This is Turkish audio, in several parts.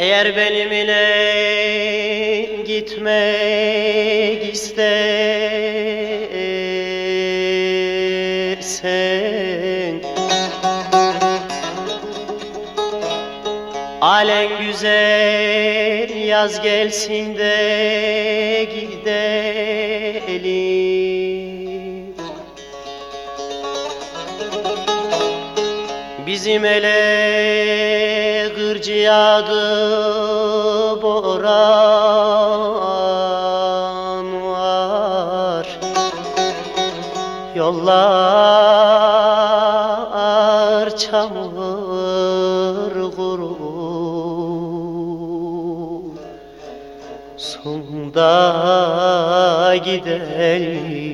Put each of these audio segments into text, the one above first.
Eğer benimle gitmek istersen Alen güzel yaz gelsin de gidelim. Bizim ele yağdı boran var. Yollar çamur kuru Sunda gidelim.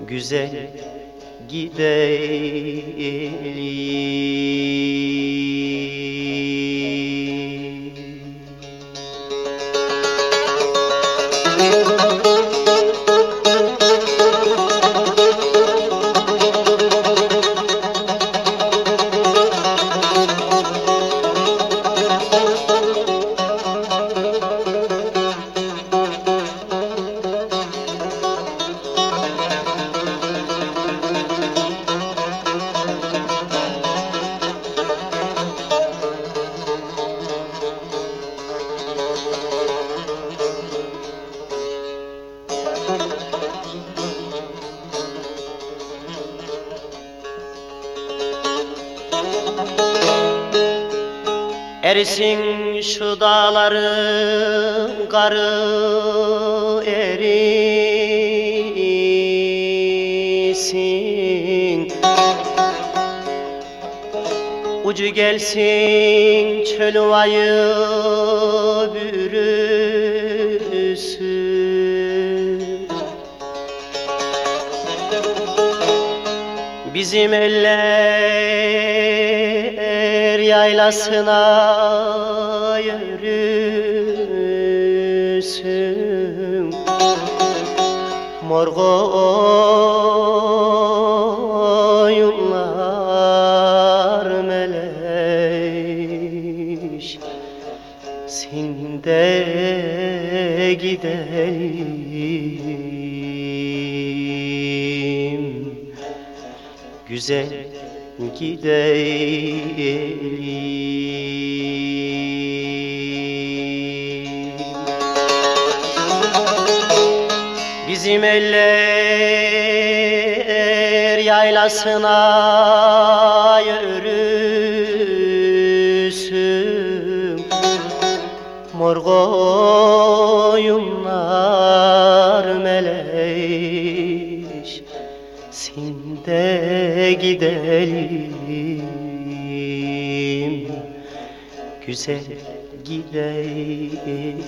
Güzel gidelim Erisin şu dağların karı erisin. Ucu gelsin çöl ovayı bürüsün Bizim eller yaylasına yürüsün. Mor koyunlar meleş Sinde gidelim. Güzel gidelim Bizim eller yaylasına yürüsün. Mor koyunlar meleş Sinde gidelim. Güzel gidelim